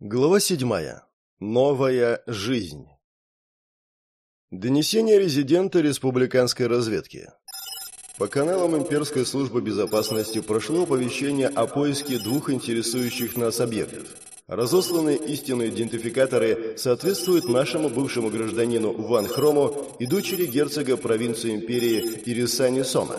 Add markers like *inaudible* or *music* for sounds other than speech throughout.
Глава седьмая. Новая жизнь. Донесение резидента республиканской разведки. По каналам имперской службы безопасности прошло оповещение о поиске двух интересующих нас объектов. Разосланные истинные идентификаторы соответствуют нашему бывшему гражданину Ван Хрому и дочери герцога провинции империи Ирисани Сома.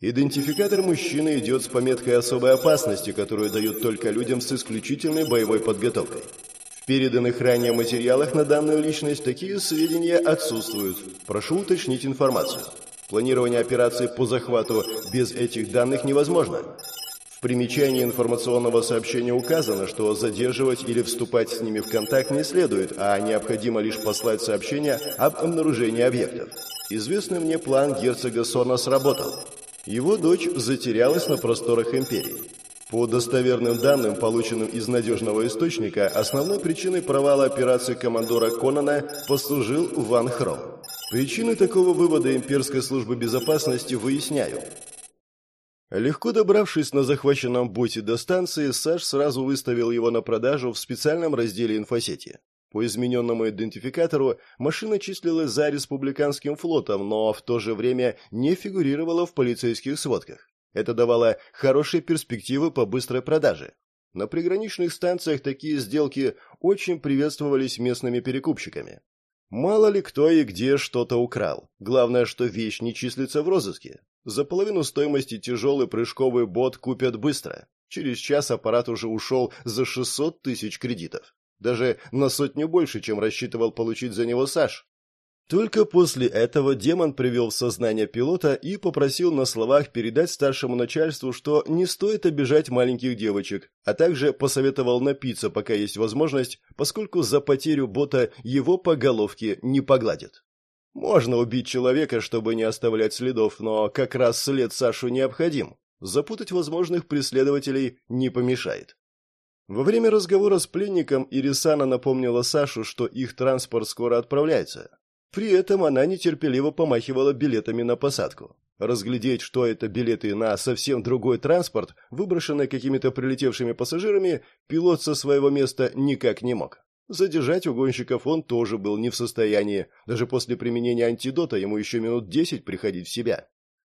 Идентификатор мужчины идет с пометкой особой опасности, которую дают только людям с исключительной боевой подготовкой. В переданных ранее материалах на данную личность такие сведения отсутствуют. Прошу уточнить информацию. Планирование операции по захвату без этих данных невозможно. В примечании информационного сообщения указано, что задерживать или вступать с ними в контакт не следует, а необходимо лишь послать сообщение об обнаружении объектов. Известный мне план герцога Сона сработал. Его дочь затерялась на просторах империи. По достоверным данным, полученным из надежного источника, основной причиной провала операции командора Конана послужил Ван Хром. Причины такого вывода имперской службы безопасности выясняю. Легко добравшись на захваченном боте до станции, Саш сразу выставил его на продажу в специальном разделе инфосети. По измененному идентификатору машина числилась за республиканским флотом, но в то же время не фигурировала в полицейских сводках. Это давало хорошие перспективы по быстрой продаже. На приграничных станциях такие сделки очень приветствовались местными перекупщиками. Мало ли кто и где что-то украл. Главное, что вещь не числится в розыске. За половину стоимости тяжелый прыжковый бот купят быстро. Через час аппарат уже ушел за 600 тысяч кредитов. Даже на сотню больше, чем рассчитывал получить за него Саш. Только после этого демон привел в сознание пилота и попросил на словах передать старшему начальству, что не стоит обижать маленьких девочек, а также посоветовал напиться, пока есть возможность, поскольку за потерю бота его по головке не погладят. Можно убить человека, чтобы не оставлять следов, но как раз след Сашу необходим. Запутать возможных преследователей не помешает. Во время разговора с пленником Ирисана напомнила Сашу, что их транспорт скоро отправляется. При этом она нетерпеливо помахивала билетами на посадку. Разглядеть, что это билеты на совсем другой транспорт, выброшенный какими-то прилетевшими пассажирами, пилот со своего места никак не мог. Задержать угонщиков он тоже был не в состоянии. Даже после применения антидота ему еще минут десять приходить в себя.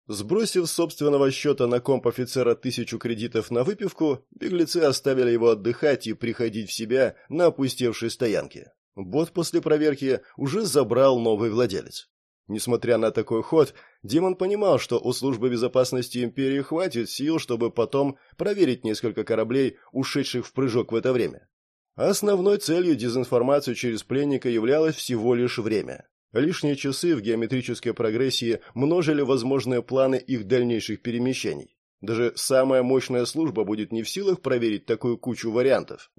Сбросив собственного счета на комп офицера тысячу кредитов на выпивку, беглецы оставили его отдыхать и приходить в себя на опустевшей стоянке. Бот после проверки уже забрал новый владелец. Несмотря на такой ход, Демон понимал, что у службы безопасности империи хватит сил, чтобы потом проверить несколько кораблей, ушедших в прыжок в это время. Основной целью дезинформации через пленника являлось всего лишь время. Лишние часы в геометрической прогрессии множили возможные планы их дальнейших перемещений. Даже самая мощная служба будет не в силах проверить такую кучу вариантов.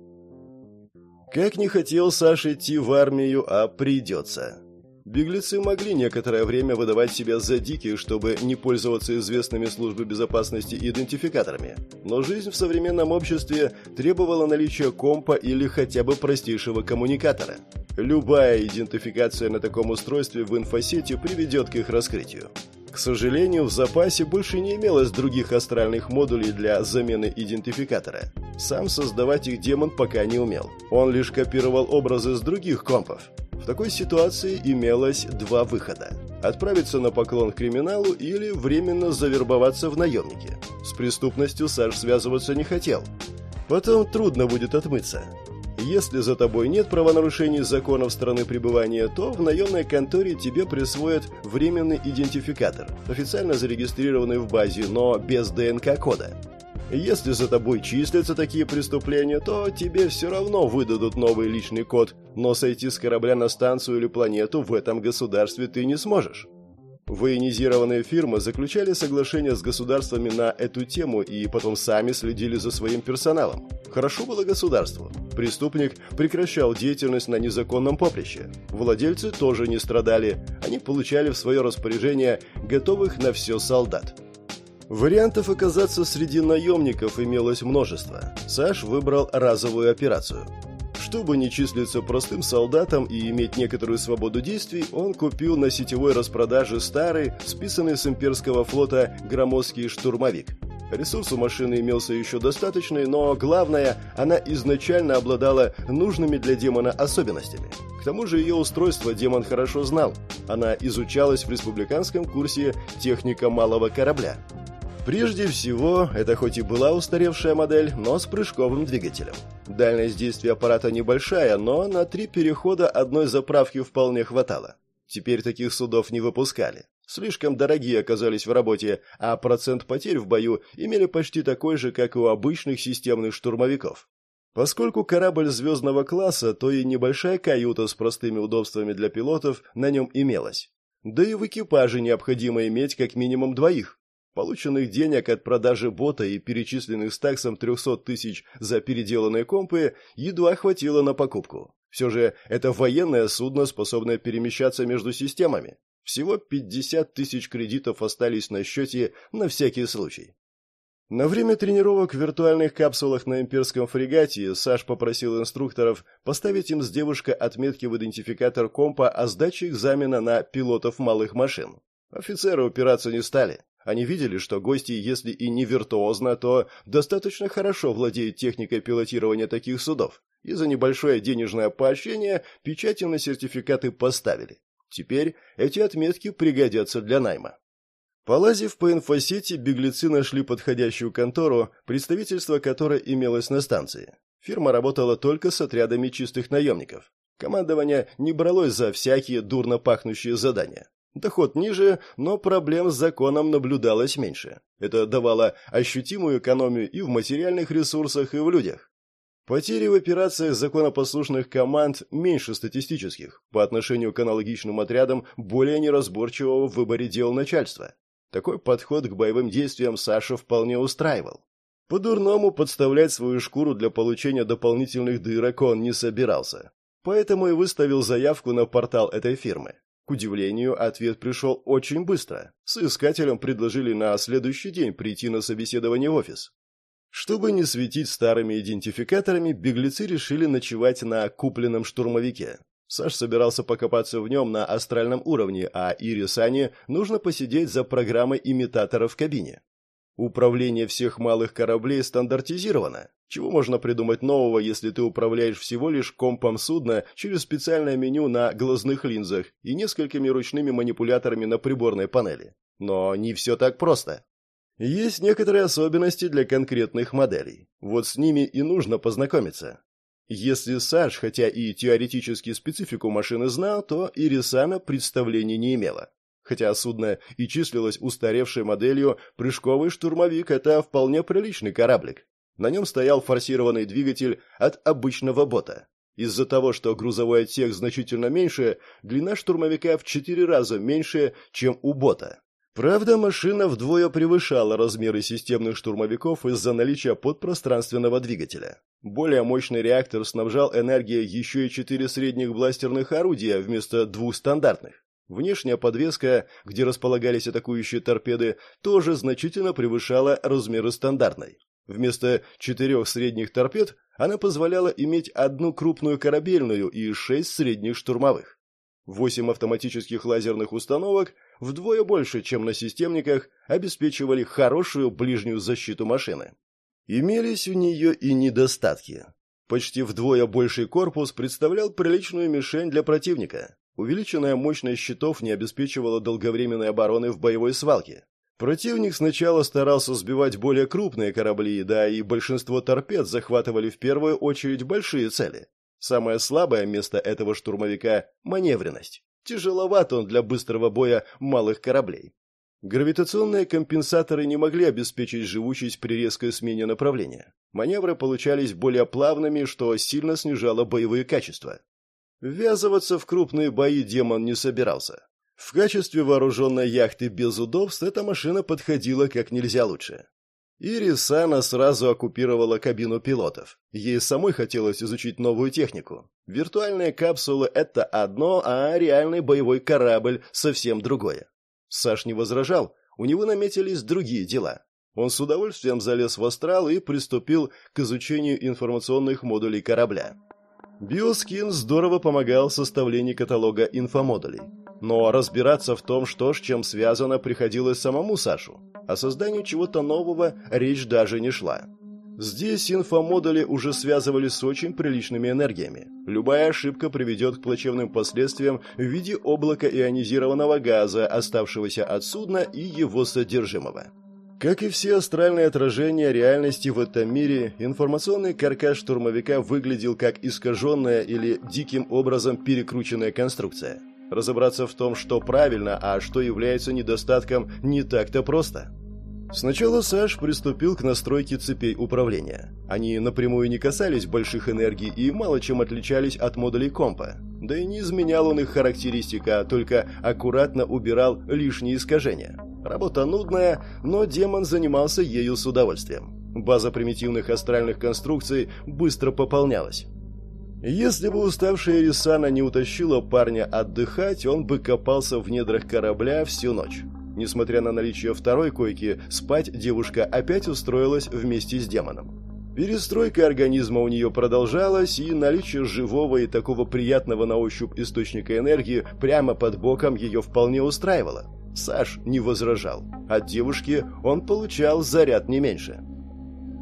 Как не хотел Саша идти в армию, а придется. Беглецы могли некоторое время выдавать себя за диких, чтобы не пользоваться известными службы безопасности идентификаторами. Но жизнь в современном обществе требовала наличия компа или хотя бы простейшего коммуникатора. Любая идентификация на таком устройстве в инфосети приведет к их раскрытию. К сожалению, в запасе больше не имелось других астральных модулей для замены идентификатора. Сам создавать их демон пока не умел. Он лишь копировал образы с других компов. В такой ситуации имелось два выхода. Отправиться на поклон к криминалу или временно завербоваться в наемники. С преступностью Саш связываться не хотел. Потом трудно будет отмыться. Если за тобой нет правонарушений законов страны пребывания, то в наемной конторе тебе присвоят временный идентификатор, официально зарегистрированный в базе, но без ДНК-кода. Если за тобой числятся такие преступления, то тебе все равно выдадут новый личный код, но сойти с корабля на станцию или планету в этом государстве ты не сможешь. Военизированные фирмы заключали соглашения с государствами на эту тему и потом сами следили за своим персоналом. Хорошо было государству. Преступник прекращал деятельность на незаконном поприще. Владельцы тоже не страдали. Они получали в свое распоряжение готовых на все солдат. Вариантов оказаться среди наемников имелось множество. Саш выбрал разовую операцию. Чтобы не числиться простым солдатом и иметь некоторую свободу действий, он купил на сетевой распродаже старый, списанный с имперского флота громоздкий штурмовик. Ресурс у машины имелся еще достаточный, но главное, она изначально обладала нужными для демона особенностями. К тому же ее устройство демон хорошо знал. Она изучалась в республиканском курсе «Техника малого корабля». Прежде всего, это хоть и была устаревшая модель, но с прыжковым двигателем. Дальность действия аппарата небольшая, но на три перехода одной заправки вполне хватало. Теперь таких судов не выпускали. Слишком дорогие оказались в работе, а процент потерь в бою имели почти такой же, как и у обычных системных штурмовиков. Поскольку корабль звездного класса, то и небольшая каюта с простыми удобствами для пилотов на нем имелась. Да и в экипаже необходимо иметь как минимум двоих. Полученных денег от продажи бота и перечисленных с таксом 300 тысяч за переделанные компы едва хватило на покупку. Все же это военное судно, способное перемещаться между системами. Всего 50 тысяч кредитов остались на счете на всякий случай. На время тренировок в виртуальных капсулах на имперском фрегате Саш попросил инструкторов поставить им с девушкой отметки в идентификатор компа о сдаче экзамена на пилотов малых машин. Офицеры упираться не стали. Они видели, что гости, если и не виртуозно, то достаточно хорошо владеют техникой пилотирования таких судов, и за небольшое денежное поощрение печати на сертификаты поставили. Теперь эти отметки пригодятся для найма. Полазив по инфосети, беглецы нашли подходящую контору, представительство которой имелось на станции. Фирма работала только с отрядами чистых наемников. Командование не бралось за всякие дурно пахнущие задания. Доход ниже, но проблем с законом наблюдалось меньше. Это давало ощутимую экономию и в материальных ресурсах, и в людях. Потери в операциях законопослушных команд меньше статистических, по отношению к аналогичным отрядам более неразборчивого в выборе дел начальства. Такой подход к боевым действиям Саша вполне устраивал. По-дурному подставлять свою шкуру для получения дополнительных дырок он не собирался. Поэтому и выставил заявку на портал этой фирмы. К удивлению, ответ пришел очень быстро. С искателем предложили на следующий день прийти на собеседование в офис. Чтобы не светить старыми идентификаторами, беглецы решили ночевать на купленном штурмовике. Саш собирался покопаться в нем на астральном уровне, а Ире Сане нужно посидеть за программой имитатора в кабине. Управление всех малых кораблей стандартизировано. Чего можно придумать нового, если ты управляешь всего лишь компом судна через специальное меню на глазных линзах и несколькими ручными манипуляторами на приборной панели? Но не все так просто. Есть некоторые особенности для конкретных моделей. Вот с ними и нужно познакомиться. Если Саш, хотя и теоретически специфику машины знал, то Ирисана представления не имела. Хотя судно и числилось устаревшей моделью, прыжковый штурмовик – это вполне приличный кораблик. На нем стоял форсированный двигатель от обычного бота. Из-за того, что грузовой отсек значительно меньше, длина штурмовика в четыре раза меньше, чем у бота. Правда, машина вдвое превышала размеры системных штурмовиков из-за наличия подпространственного двигателя. Более мощный реактор снабжал энергией еще и четыре средних бластерных орудия вместо двух стандартных. Внешняя подвеска, где располагались атакующие торпеды, тоже значительно превышала размеры стандартной. Вместо четырех средних торпед она позволяла иметь одну крупную корабельную и шесть средних штурмовых. Восемь автоматических лазерных установок вдвое больше, чем на системниках, обеспечивали хорошую ближнюю защиту машины. Имелись у нее и недостатки. Почти вдвое больший корпус представлял приличную мишень для противника. Увеличенная мощность щитов не обеспечивала долговременной обороны в боевой свалке. Противник сначала старался сбивать более крупные корабли, да и большинство торпед захватывали в первую очередь большие цели. Самое слабое место этого штурмовика – маневренность. Тяжеловат он для быстрого боя малых кораблей. Гравитационные компенсаторы не могли обеспечить живучесть при резкой смене направления. Маневры получались более плавными, что сильно снижало боевые качества. Ввязываться в крупные бои демон не собирался. В качестве вооруженной яхты без удобств эта машина подходила как нельзя лучше. Ирисана сразу оккупировала кабину пилотов. Ей самой хотелось изучить новую технику. Виртуальные капсулы — это одно, а реальный боевой корабль — совсем другое. Саш не возражал, у него наметились другие дела. Он с удовольствием залез в астрал и приступил к изучению информационных модулей корабля. Биоскин здорово помогал в составлении каталога инфомодулей. Но разбираться в том, что с чем связано, приходилось самому Сашу. О создании чего-то нового речь даже не шла. Здесь инфомодули уже связывали с очень приличными энергиями. Любая ошибка приведет к плачевным последствиям в виде облака ионизированного газа, оставшегося от судна и его содержимого. Как и все астральные отражения реальности в этом мире, информационный каркас штурмовика выглядел как искаженная или диким образом перекрученная конструкция. Разобраться в том, что правильно, а что является недостатком, не так-то просто. Сначала Саш приступил к настройке цепей управления. Они напрямую не касались больших энергий и мало чем отличались от модулей компа. Да и не изменял он их характеристика, а только аккуратно убирал лишние искажения. Работа нудная, но демон занимался ею с удовольствием. База примитивных астральных конструкций быстро пополнялась. Если бы уставшая Рисана не утащила парня отдыхать, он бы копался в недрах корабля всю ночь. Несмотря на наличие второй койки, спать девушка опять устроилась вместе с демоном. Перестройка организма у нее продолжалась, и наличие живого и такого приятного на ощупь источника энергии прямо под боком ее вполне устраивало. Саш не возражал. От девушки он получал заряд не меньше.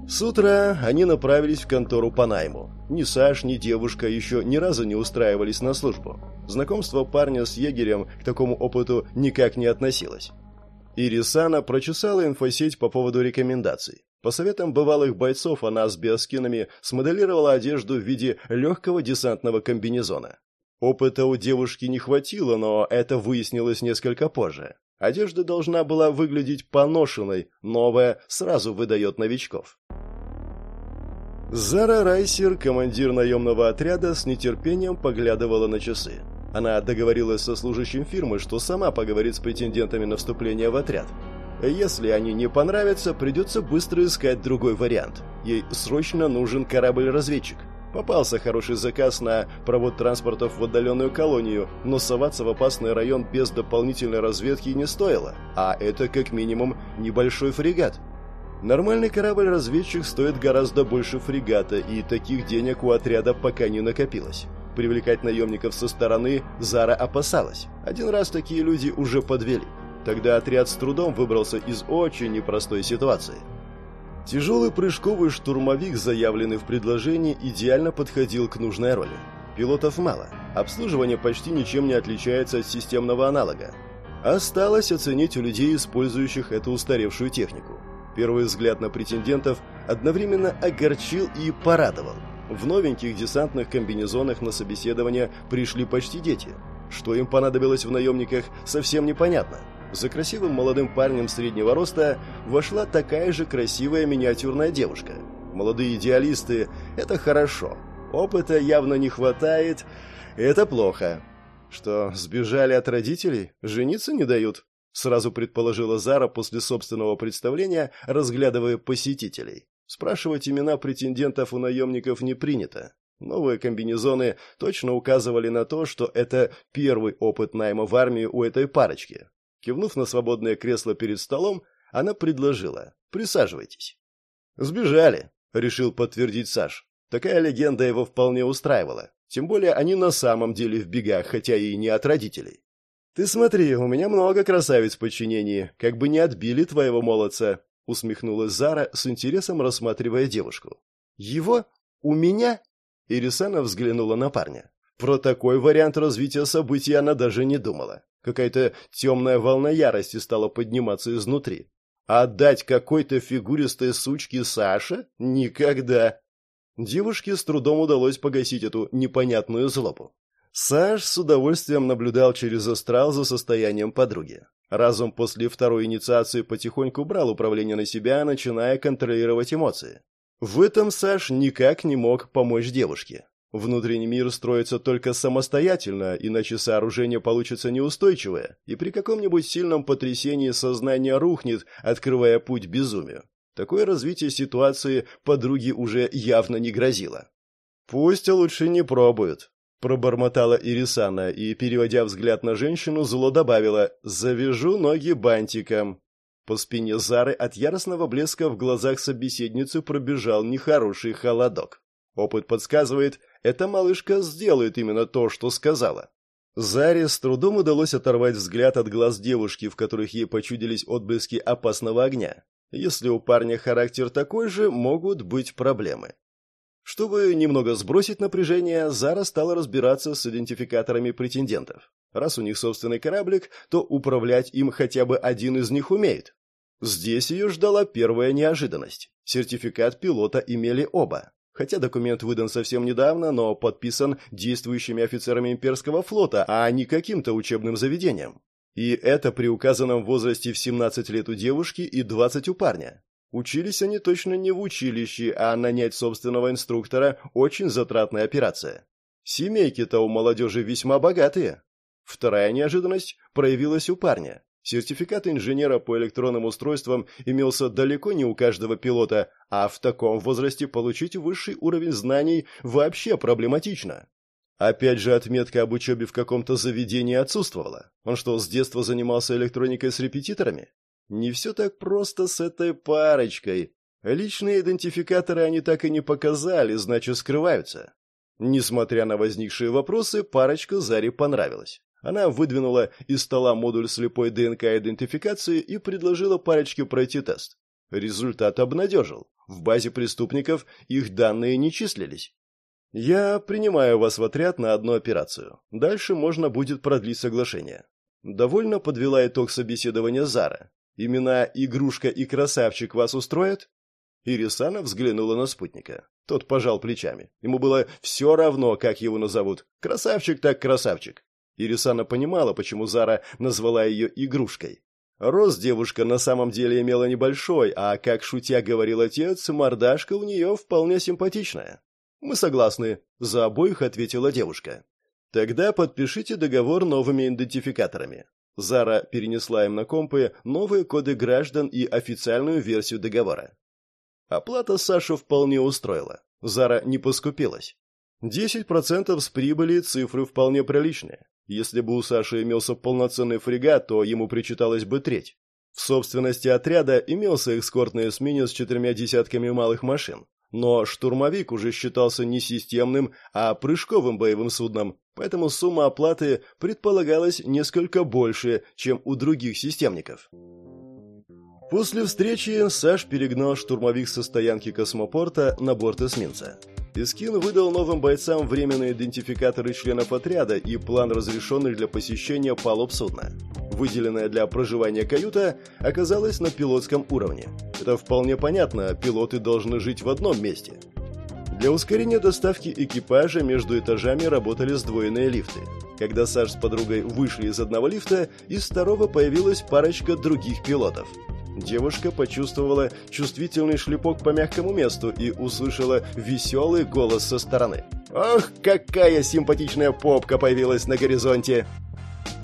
С утра они направились в контору по найму. Ни Саш, ни девушка еще ни разу не устраивались на службу. Знакомство парня с егерем к такому опыту никак не относилось. Ирисана прочесала инфосеть по поводу рекомендаций. По советам бывалых бойцов она с биоскинами смоделировала одежду в виде легкого десантного комбинезона. Опыта у девушки не хватило, но это выяснилось несколько позже. Одежда должна была выглядеть поношенной, новая сразу выдает новичков. Зара Райсер, командир наемного отряда, с нетерпением поглядывала на часы. Она договорилась со служащим фирмы, что сама поговорит с претендентами на вступление в отряд. Если они не понравятся, придется быстро искать другой вариант. Ей срочно нужен корабль-разведчик. Попался хороший заказ на провод транспортов в отдаленную колонию, но соваться в опасный район без дополнительной разведки не стоило. А это как минимум небольшой фрегат. Нормальный корабль-разведчик стоит гораздо больше фрегата, и таких денег у отряда пока не накопилось. Привлекать наемников со стороны Зара опасалась. Один раз такие люди уже подвели. Тогда отряд с трудом выбрался из очень непростой ситуации. Тяжелый прыжковый штурмовик, заявленный в предложении, идеально подходил к нужной роли. Пилотов мало. Обслуживание почти ничем не отличается от системного аналога. Осталось оценить у людей, использующих эту устаревшую технику. Первый взгляд на претендентов одновременно огорчил и порадовал – в новеньких десантных комбинезонах на собеседование пришли почти дети. Что им понадобилось в наемниках, совсем непонятно. За красивым молодым парнем среднего роста вошла такая же красивая миниатюрная девушка. Молодые идеалисты – это хорошо. Опыта явно не хватает – это плохо. Что, сбежали от родителей? Жениться не дают? Сразу предположила Зара после собственного представления, разглядывая посетителей. Спрашивать имена претендентов у наемников не принято. Новые комбинезоны точно указывали на то, что это первый опыт найма в армию у этой парочки. Кивнув на свободное кресло перед столом, она предложила «Присаживайтесь». «Сбежали», — решил подтвердить Саш. Такая легенда его вполне устраивала. Тем более они на самом деле в бегах, хотя и не от родителей. «Ты смотри, у меня много красавиц в подчинении, как бы не отбили твоего молодца усмехнулась Зара с интересом рассматривая девушку. Его? У меня? Ирисана взглянула на парня. Про такой вариант развития событий она даже не думала. Какая-то темная волна ярости стала подниматься изнутри. Отдать какой-то фигуристой сучке Саше? Никогда. Девушке с трудом удалось погасить эту непонятную злобу. Саш с удовольствием наблюдал через астрал за состоянием подруги. Разум после второй инициации потихоньку брал управление на себя, начиная контролировать эмоции. В этом Саш никак не мог помочь девушке. Внутренний мир строится только самостоятельно, иначе сооружение получится неустойчивое, и при каком-нибудь сильном потрясении сознание рухнет, открывая путь безумию. Такое развитие ситуации подруге уже явно не грозило. Пусть лучше не пробуют пробормотала Ирисана и, переводя взгляд на женщину, зло добавила «Завяжу ноги бантиком». По спине Зары от яростного блеска в глазах собеседницы пробежал нехороший холодок. Опыт подсказывает, эта малышка сделает именно то, что сказала. Заре с трудом удалось оторвать взгляд от глаз девушки, в которых ей почудились отблески опасного огня. Если у парня характер такой же, могут быть проблемы. Чтобы немного сбросить напряжение, Зара стала разбираться с идентификаторами претендентов. Раз у них собственный кораблик, то управлять им хотя бы один из них умеет. Здесь ее ждала первая неожиданность. Сертификат пилота имели оба. Хотя документ выдан совсем недавно, но подписан действующими офицерами имперского флота, а не каким-то учебным заведением. И это при указанном возрасте в 17 лет у девушки и 20 у парня. Учились они точно не в училище, а нанять собственного инструктора – очень затратная операция. Семейки-то у молодежи весьма богатые. Вторая неожиданность проявилась у парня. Сертификат инженера по электронным устройствам имелся далеко не у каждого пилота, а в таком возрасте получить высший уровень знаний вообще проблематично. Опять же, отметка об учебе в каком-то заведении отсутствовала. Он что, с детства занимался электроникой с репетиторами? Не все так просто с этой парочкой. Личные идентификаторы они так и не показали, значит, скрываются. Несмотря на возникшие вопросы, парочка Заре понравилась. Она выдвинула из стола модуль слепой ДНК-идентификации и предложила парочке пройти тест. Результат обнадежил. В базе преступников их данные не числились. «Я принимаю вас в отряд на одну операцию. Дальше можно будет продлить соглашение». Довольно подвела итог собеседования Зара. «Имена «Игрушка» и «Красавчик» вас устроят?» Ирисана взглянула на спутника. Тот пожал плечами. Ему было все равно, как его назовут. Красавчик так красавчик. Ирисана понимала, почему Зара назвала ее игрушкой. Рост девушка на самом деле имела небольшой, а, как шутя говорил отец, мордашка у нее вполне симпатичная. «Мы согласны», — за обоих ответила девушка. «Тогда подпишите договор новыми идентификаторами». Зара перенесла им на компы новые коды граждан и официальную версию договора. Оплата Сашу вполне устроила. Зара не поскупилась. 10% с прибыли цифры вполне приличные. Если бы у Саши имелся полноценный фрегат, то ему причиталась бы треть. В собственности отряда имелся эскортный эсминец с четырьмя десятками малых машин. Но штурмовик уже считался не системным, а прыжковым боевым судном, поэтому сумма оплаты предполагалась несколько больше, чем у других системников. После встречи Саш перегнал штурмовик со стоянки космопорта на борт эсминца. Искин выдал новым бойцам временные идентификаторы членов отряда и план разрешенных для посещения палуб судна. Выделенная для проживания каюта оказалась на пилотском уровне. Это вполне понятно, пилоты должны жить в одном месте. Для ускорения доставки экипажа между этажами работали сдвоенные лифты. Когда Саш с подругой вышли из одного лифта, из второго появилась парочка других пилотов – Девушка почувствовала чувствительный шлепок по мягкому месту и услышала веселый голос со стороны. «Ох, какая симпатичная попка появилась на горизонте!»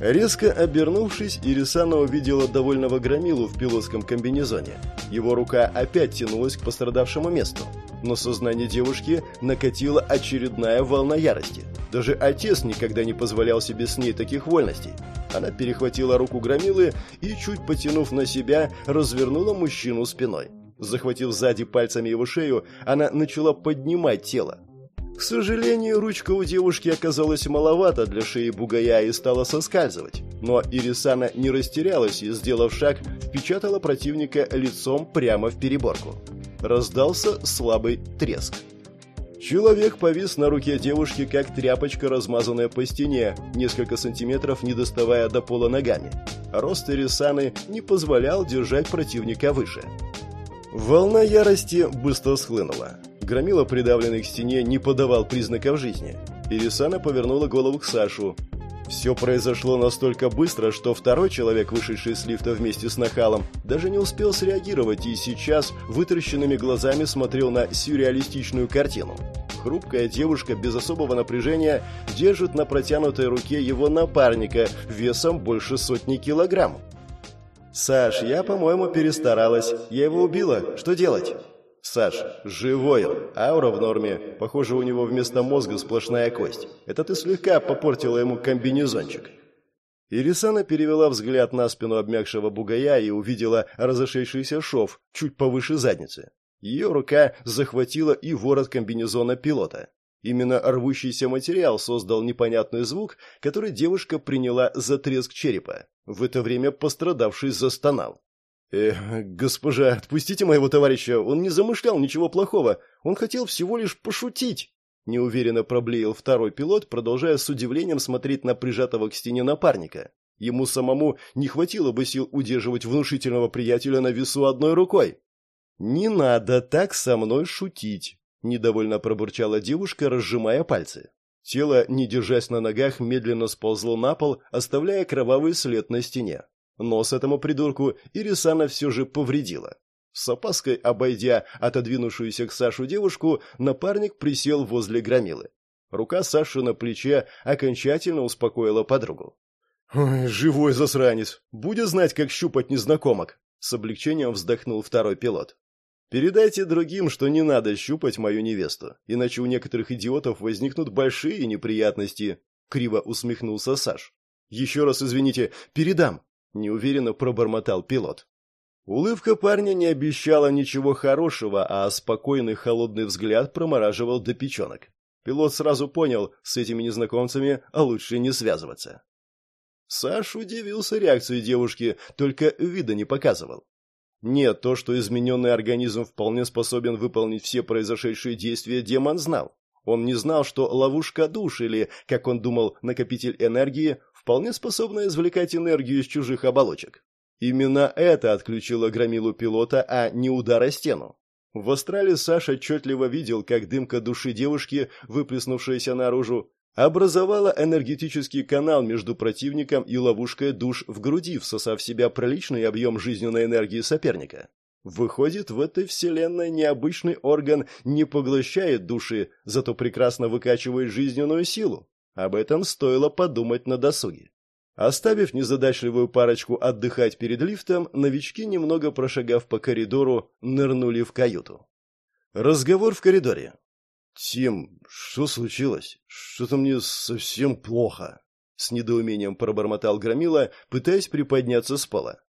Резко обернувшись, Ирисана увидела довольного громилу в пилотском комбинезоне. Его рука опять тянулась к пострадавшему месту. Но сознание девушки накатила очередная волна ярости. Даже отец никогда не позволял себе с ней таких вольностей. Она перехватила руку громилы и, чуть потянув на себя, развернула мужчину спиной. Захватив сзади пальцами его шею, она начала поднимать тело. К сожалению, ручка у девушки оказалась маловато для шеи бугая и стала соскальзывать. Но Ирисана не растерялась и, сделав шаг, впечатала противника лицом прямо в переборку. Раздался слабый треск. Человек повис на руке девушки, как тряпочка, размазанная по стене, несколько сантиметров не доставая до пола ногами. Рост Ирисаны не позволял держать противника выше. Волна ярости быстро схлынула. Громила, придавленный к стене, не подавал признаков жизни. Ирисана повернула голову к Сашу. Все произошло настолько быстро, что второй человек, вышедший с лифта вместе с нахалом, даже не успел среагировать и сейчас вытаращенными глазами смотрел на сюрреалистичную картину. Хрупкая девушка без особого напряжения держит на протянутой руке его напарника весом больше сотни килограмм. «Саш, я, по-моему, перестаралась. Я его убила. Что делать?» «Саш, живой. Аура в норме. Похоже, у него вместо мозга сплошная кость. Это ты слегка попортила ему комбинезончик». Ирисана перевела взгляд на спину обмякшего бугая и увидела разошедшийся шов чуть повыше задницы. Ее рука захватила и ворот комбинезона пилота. Именно рвущийся материал создал непонятный звук, который девушка приняла за треск черепа. В это время пострадавший застонал. «Э, госпожа, отпустите моего товарища, он не замышлял ничего плохого, он хотел всего лишь пошутить!» Неуверенно проблеял второй пилот, продолжая с удивлением смотреть на прижатого к стене напарника. Ему самому не хватило бы сил удерживать внушительного приятеля на весу одной рукой. «Не надо так со мной шутить», — недовольно пробурчала девушка, разжимая пальцы. Тело, не держась на ногах, медленно сползло на пол, оставляя кровавый след на стене. Нос этому придурку Ирисана все же повредила. С опаской обойдя отодвинувшуюся к Сашу девушку, напарник присел возле громилы. Рука Саши на плече окончательно успокоила подругу. «Ой, живой засранец! Будет знать, как щупать незнакомок!» С облегчением вздохнул второй пилот. «Передайте другим, что не надо щупать мою невесту, иначе у некоторых идиотов возникнут большие неприятности», — криво усмехнулся Саш. «Еще раз извините, передам», — неуверенно пробормотал пилот. Улыбка парня не обещала ничего хорошего, а спокойный холодный взгляд промораживал до печенок. Пилот сразу понял, с этими незнакомцами лучше не связываться. Саш удивился реакцией девушки, только вида не показывал. Нет, то, что измененный организм вполне способен выполнить все произошедшие действия, демон знал. Он не знал, что ловушка душ или, как он думал, накопитель энергии вполне способна извлекать энергию из чужих оболочек. Именно это отключило громилу пилота, а не удар о стену. В астрале Саша отчетливо видел, как дымка души девушки, выплеснувшаяся наружу, образовала энергетический канал между противником и ловушкой душ в груди, всосав в себя приличный объем жизненной энергии соперника. Выходит, в этой вселенной необычный орган не поглощает души, зато прекрасно выкачивает жизненную силу. Об этом стоило подумать на досуге. Оставив незадачливую парочку отдыхать перед лифтом, новички, немного прошагав по коридору, нырнули в каюту. Разговор в коридоре. «Тим, что случилось? Что-то мне совсем плохо», — с недоумением пробормотал Громила, пытаясь приподняться с пола.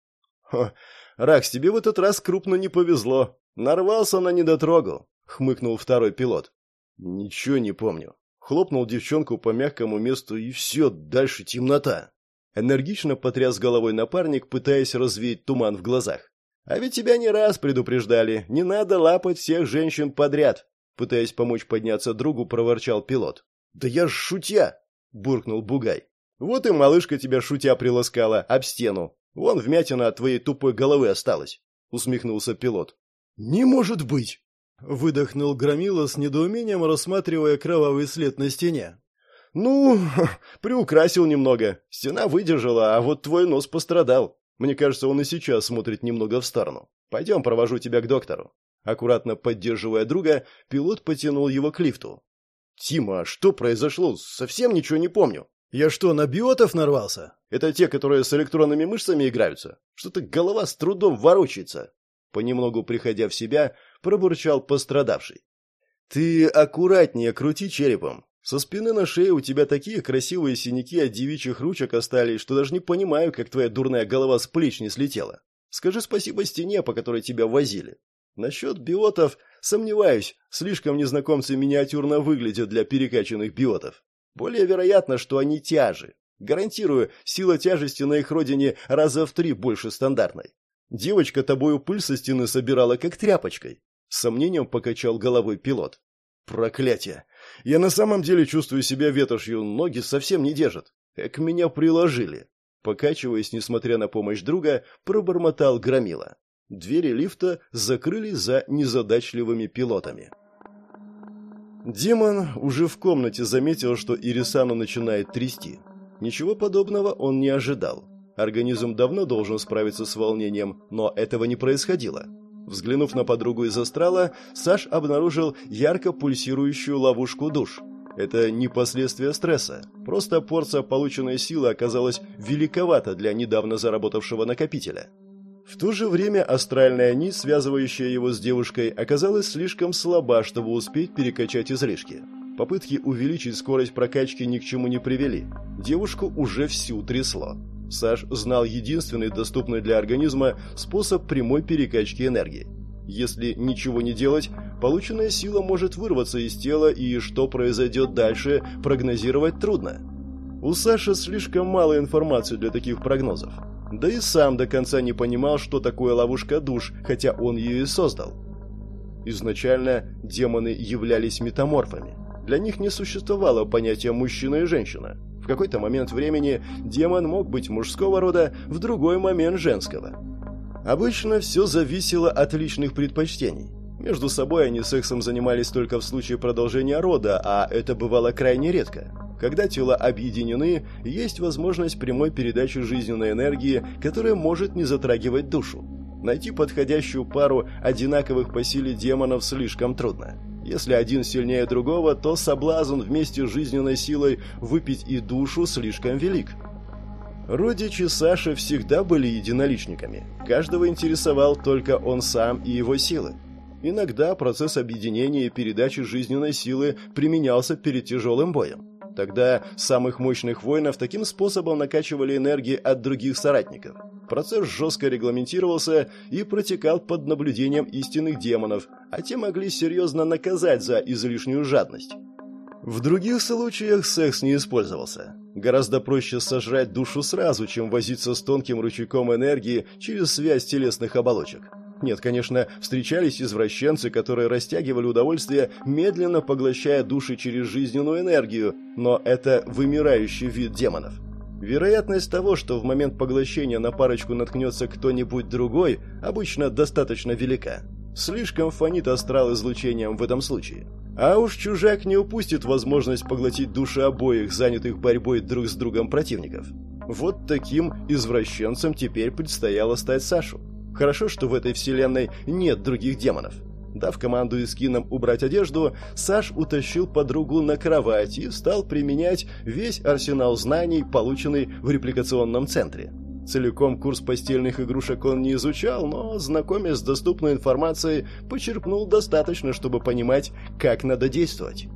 «Хо, Ракс, тебе в этот раз крупно не повезло. Нарвался на недотрогу», — хмыкнул второй пилот. «Ничего не помню». Хлопнул девчонку по мягкому месту, и все, дальше темнота. Энергично потряс головой напарник, пытаясь развеять туман в глазах. «А ведь тебя не раз предупреждали. Не надо лапать всех женщин подряд. Пытаясь помочь подняться другу, проворчал пилот. «Да я ж шутя!» — буркнул Бугай. «Вот и малышка тебя шутя приласкала об стену. Вон вмятина от твоей тупой головы осталась», — усмехнулся пилот. «Не может быть!» — выдохнул Громила с недоумением, рассматривая кровавый след на стене. «Ну, *laughs* приукрасил немного. Стена выдержала, а вот твой нос пострадал. Мне кажется, он и сейчас смотрит немного в сторону. Пойдем, провожу тебя к доктору». Аккуратно поддерживая друга, пилот потянул его к лифту. «Тима, что произошло? Совсем ничего не помню». «Я что, на биотов нарвался?» «Это те, которые с электронными мышцами играются? Что-то голова с трудом ворочается». Понемногу приходя в себя, пробурчал пострадавший. «Ты аккуратнее крути черепом. Со спины на шее у тебя такие красивые синяки от девичьих ручек остались, что даже не понимаю, как твоя дурная голова с плеч не слетела. Скажи спасибо стене, по которой тебя возили. Насчет биотов сомневаюсь, слишком незнакомцы миниатюрно выглядят для перекачанных биотов. Более вероятно, что они тяжи. Гарантирую, сила тяжести на их родине раза в три больше стандартной. Девочка тобою пыль со стены собирала как тряпочкой. С сомнением покачал головой пилот. Проклятие! Я на самом деле чувствую себя ветошью, ноги совсем не держат. Как меня приложили. Покачиваясь, несмотря на помощь друга, пробормотал Громила. Двери лифта закрылись за незадачливыми пилотами. Демон уже в комнате заметил, что Ирисану начинает трясти. Ничего подобного он не ожидал. Организм давно должен справиться с волнением, но этого не происходило. Взглянув на подругу из астрала, Саш обнаружил ярко пульсирующую ловушку душ. Это не последствия стресса. Просто порция полученной силы оказалась великовата для недавно заработавшего накопителя. В то же время астральная нить, связывающая его с девушкой, оказалась слишком слаба, чтобы успеть перекачать излишки. Попытки увеличить скорость прокачки ни к чему не привели. Девушку уже всю трясло. Саш знал единственный доступный для организма способ прямой перекачки энергии. Если ничего не делать, полученная сила может вырваться из тела, и что произойдет дальше, прогнозировать трудно. У Саши слишком мало информации для таких прогнозов. Да и сам до конца не понимал, что такое ловушка душ, хотя он ее и создал. Изначально демоны являлись метаморфами. Для них не существовало понятия мужчина и женщина. В какой-то момент времени демон мог быть мужского рода, в другой момент женского. Обычно все зависело от личных предпочтений. Между собой они сексом занимались только в случае продолжения рода, а это бывало крайне редко. Когда тела объединены, есть возможность прямой передачи жизненной энергии, которая может не затрагивать душу. Найти подходящую пару одинаковых по силе демонов слишком трудно. Если один сильнее другого, то соблазн вместе с жизненной силой выпить и душу слишком велик. Родичи Саши всегда были единоличниками. Каждого интересовал только он сам и его силы. Иногда процесс объединения и передачи жизненной силы применялся перед тяжелым боем. Тогда самых мощных воинов таким способом накачивали энергии от других соратников. Процесс жестко регламентировался и протекал под наблюдением истинных демонов, а те могли серьезно наказать за излишнюю жадность. В других случаях секс не использовался. Гораздо проще сожрать душу сразу, чем возиться с тонким ручейком энергии через связь телесных оболочек. Нет, конечно, встречались извращенцы, которые растягивали удовольствие, медленно поглощая души через жизненную энергию, но это вымирающий вид демонов. Вероятность того, что в момент поглощения на парочку наткнется кто-нибудь другой, обычно достаточно велика. Слишком фонит астрал излучением в этом случае. А уж чужак не упустит возможность поглотить души обоих, занятых борьбой друг с другом противников. Вот таким извращенцем теперь предстояло стать Сашу. Хорошо, что в этой вселенной нет других демонов. Дав команду Искинам убрать одежду, Саш утащил подругу на кровать и стал применять весь арсенал знаний, полученный в репликационном центре. Целиком курс постельных игрушек он не изучал, но, знакомясь с доступной информацией, почерпнул достаточно, чтобы понимать, как надо действовать.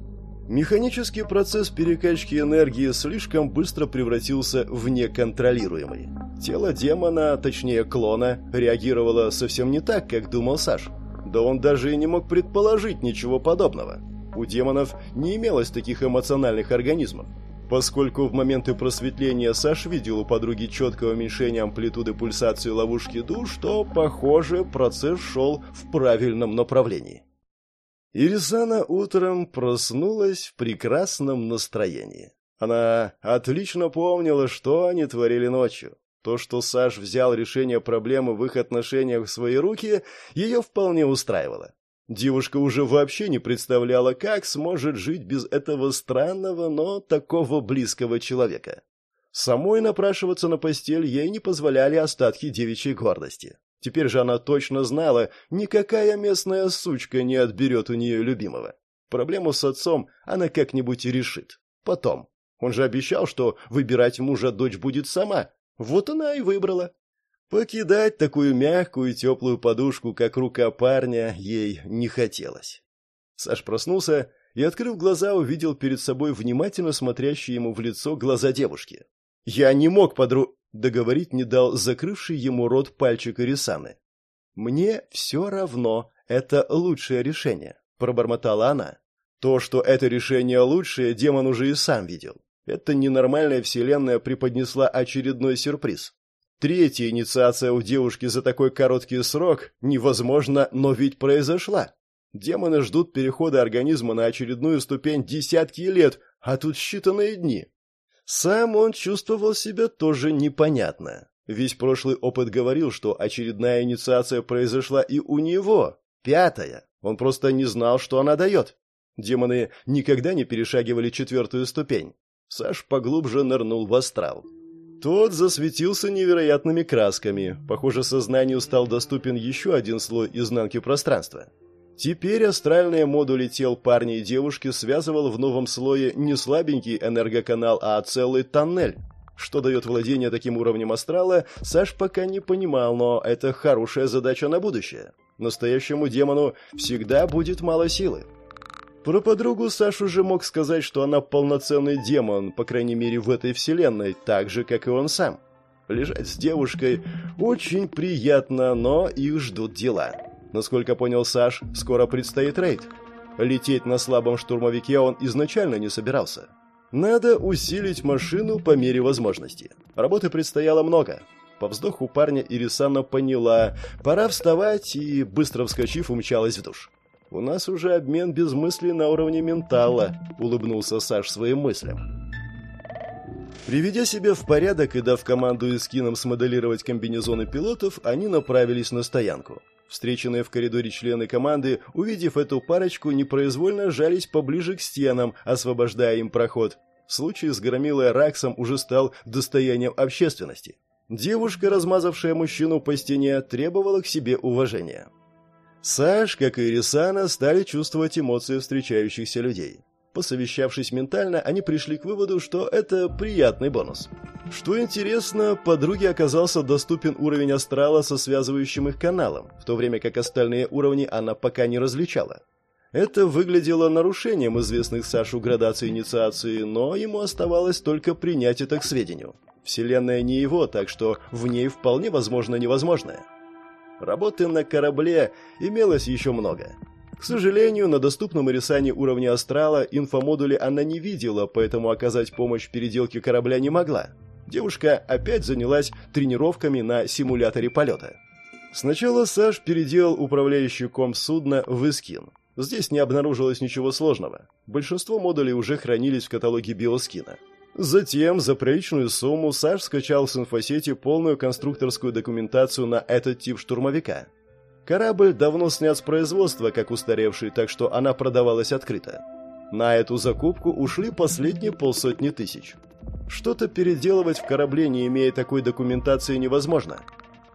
Механический процесс перекачки энергии слишком быстро превратился в неконтролируемый. Тело демона, точнее клона, реагировало совсем не так, как думал Саш. Да он даже и не мог предположить ничего подобного. У демонов не имелось таких эмоциональных организмов. Поскольку в моменты просветления Саш видел у подруги четкое уменьшение амплитуды пульсации ловушки душ, то, похоже, процесс шел в правильном направлении. Ирисана утром проснулась в прекрасном настроении. Она отлично помнила, что они творили ночью. То, что Саш взял решение проблемы в их отношениях в свои руки, ее вполне устраивало. Девушка уже вообще не представляла, как сможет жить без этого странного, но такого близкого человека. Самой напрашиваться на постель ей не позволяли остатки девичьей гордости. Теперь же она точно знала, никакая местная сучка не отберет у нее любимого. Проблему с отцом она как-нибудь решит. Потом. Он же обещал, что выбирать мужа дочь будет сама. Вот она и выбрала. Покидать такую мягкую и теплую подушку, как рука парня, ей не хотелось. Саш проснулся и, открыв глаза, увидел перед собой внимательно смотрящие ему в лицо глаза девушки. «Я не мог подру...» Договорить не дал закрывший ему рот пальчик Ирисаны. «Мне все равно, это лучшее решение», — пробормотала она. То, что это решение лучшее, демон уже и сам видел. Эта ненормальная вселенная преподнесла очередной сюрприз. Третья инициация у девушки за такой короткий срок невозможно, но ведь произошла. Демоны ждут перехода организма на очередную ступень десятки лет, а тут считанные дни. Сам он чувствовал себя тоже непонятно. Весь прошлый опыт говорил, что очередная инициация произошла и у него, пятая. Он просто не знал, что она дает. Демоны никогда не перешагивали четвертую ступень. Саш поглубже нырнул в астрал. Тот засветился невероятными красками. Похоже, сознанию стал доступен еще один слой изнанки пространства. Теперь астральные модули тел парня и девушки связывал в новом слое не слабенький энергоканал, а целый тоннель. Что дает владение таким уровнем астрала, Саш пока не понимал, но это хорошая задача на будущее. Настоящему демону всегда будет мало силы. Про подругу Саш уже мог сказать, что она полноценный демон, по крайней мере в этой вселенной, так же, как и он сам. Лежать с девушкой очень приятно, но их ждут дела. Насколько понял Саш, скоро предстоит рейд. Лететь на слабом штурмовике он изначально не собирался. Надо усилить машину по мере возможности. Работы предстояло много. По вздоху парня Ирисана поняла, пора вставать и, быстро вскочив, умчалась в душ. «У нас уже обмен без мыслей на уровне ментала», — улыбнулся Саш своим мыслям. Приведя себя в порядок и дав команду Искинам смоделировать комбинезоны пилотов, они направились на стоянку. Встреченные в коридоре члены команды, увидев эту парочку, непроизвольно жались поближе к стенам, освобождая им проход. Случай с Громилой Раксом уже стал достоянием общественности. Девушка, размазавшая мужчину по стене, требовала к себе уважения. Саш, как и Рисана, стали чувствовать эмоции встречающихся людей. Посовещавшись ментально, они пришли к выводу, что это приятный бонус. Что интересно, подруге оказался доступен уровень астрала со связывающим их каналом, в то время как остальные уровни она пока не различала. Это выглядело нарушением известных Сашу градаций инициации, но ему оставалось только принять это к сведению. Вселенная не его, так что в ней вполне возможно невозможное. Работы на корабле имелось еще много. К сожалению, на доступном Ирисане уровне астрала инфомодули она не видела, поэтому оказать помощь в переделке корабля не могла. Девушка опять занялась тренировками на симуляторе полета. Сначала Саш переделал управляющий комп судна в Искин. Здесь не обнаружилось ничего сложного. Большинство модулей уже хранились в каталоге Биоскина. Затем за приличную сумму Саш скачал с инфосети полную конструкторскую документацию на этот тип штурмовика. Корабль давно снят с производства, как устаревший, так что она продавалась открыто. На эту закупку ушли последние полсотни тысяч. Что-то переделывать в корабле, не имея такой документации, невозможно.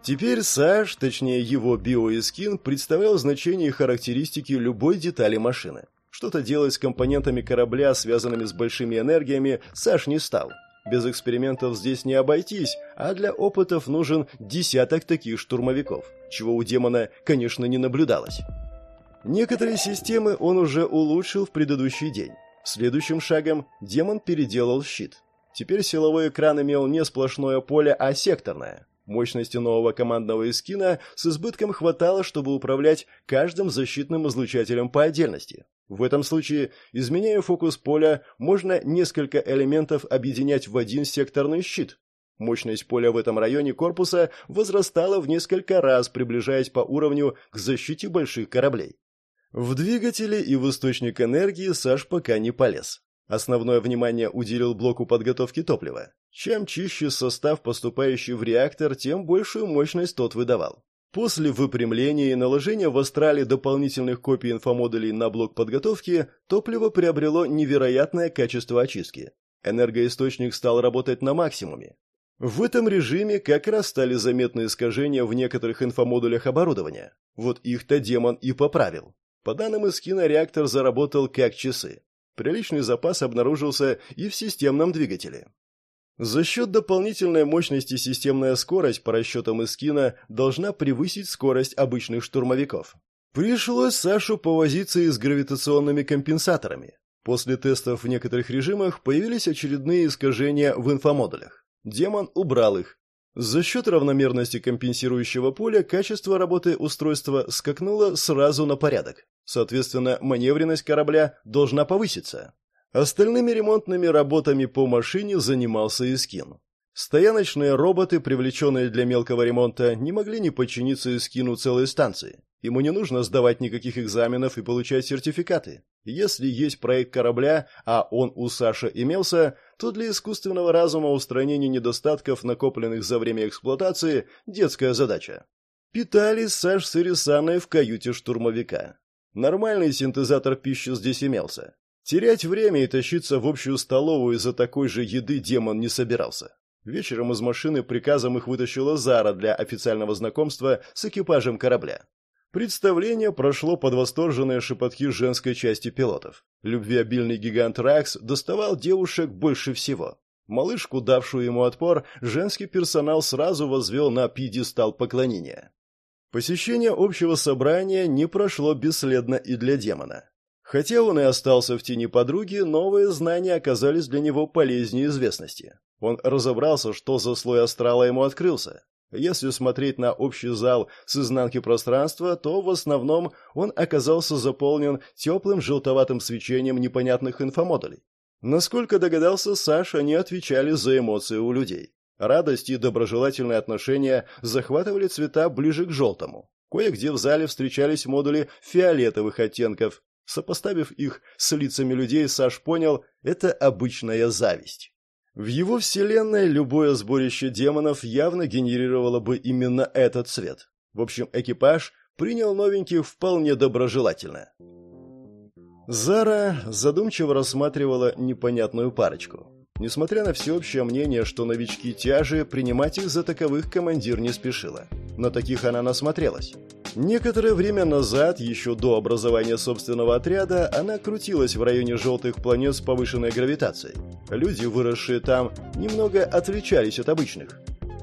Теперь Саш, точнее его биоискин, представлял значение и характеристики любой детали машины. Что-то делать с компонентами корабля, связанными с большими энергиями, Саш не стал. Без экспериментов здесь не обойтись, а для опытов нужен десяток таких штурмовиков, чего у демона, конечно, не наблюдалось. Некоторые системы он уже улучшил в предыдущий день. Следующим шагом демон переделал щит. Теперь силовой экран имел не сплошное поле, а секторное. Мощности нового командного эскина с избытком хватало, чтобы управлять каждым защитным излучателем по отдельности. В этом случае, изменяя фокус поля, можно несколько элементов объединять в один секторный щит. Мощность поля в этом районе корпуса возрастала в несколько раз, приближаясь по уровню к защите больших кораблей. В двигатели и в источник энергии Саш пока не полез. Основное внимание уделил блоку подготовки топлива. Чем чище состав, поступающий в реактор, тем большую мощность тот выдавал. После выпрямления и наложения в астрале дополнительных копий инфомодулей на блок подготовки, топливо приобрело невероятное качество очистки. Энергоисточник стал работать на максимуме. В этом режиме как раз стали заметны искажения в некоторых инфомодулях оборудования. Вот их-то демон и поправил. По данным из кинореактор заработал как часы. Приличный запас обнаружился и в системном двигателе. За счет дополнительной мощности системная скорость, по расчетам Искина, должна превысить скорость обычных штурмовиков. Пришлось Сашу повозиться и с гравитационными компенсаторами. После тестов в некоторых режимах появились очередные искажения в инфомодулях. Демон убрал их. За счет равномерности компенсирующего поля качество работы устройства скакнуло сразу на порядок. Соответственно, маневренность корабля должна повыситься. Остальными ремонтными работами по машине занимался Искин. Стояночные роботы, привлеченные для мелкого ремонта, не могли не подчиниться Искину целой станции. Ему не нужно сдавать никаких экзаменов и получать сертификаты. Если есть проект корабля, а он у Саши имелся, то для искусственного разума устранение недостатков, накопленных за время эксплуатации, детская задача. Питались Саш с Ирисаной в каюте штурмовика. Нормальный синтезатор пищи здесь имелся. Терять время и тащиться в общую столовую из-за такой же еды демон не собирался. Вечером из машины приказом их вытащила Зара для официального знакомства с экипажем корабля. Представление прошло под восторженные шепотки женской части пилотов. Любвеобильный гигант Ракс доставал девушек больше всего. Малышку, давшую ему отпор, женский персонал сразу возвел на пьедестал поклонения. Посещение общего собрания не прошло бесследно и для демона. Хотя он и остался в тени подруги, новые знания оказались для него полезнее известности. Он разобрался, что за слой астрала ему открылся. Если смотреть на общий зал с изнанки пространства, то в основном он оказался заполнен теплым желтоватым свечением непонятных инфомодулей. Насколько догадался Саша, они отвечали за эмоции у людей. Радость и доброжелательное отношение захватывали цвета ближе к желтому. Кое-где в зале встречались модули фиолетовых оттенков. Сопоставив их с лицами людей, Саш понял – это обычная зависть. В его вселенной любое сборище демонов явно генерировало бы именно этот цвет. В общем, экипаж принял новеньких вполне доброжелательно. Зара задумчиво рассматривала непонятную парочку. Несмотря на всеобщее мнение, что новички тяжи, принимать их за таковых командир не спешила. На таких она насмотрелась. Некоторое время назад, еще до образования собственного отряда, она крутилась в районе желтых планет с повышенной гравитацией. Люди, выросшие там, немного отличались от обычных.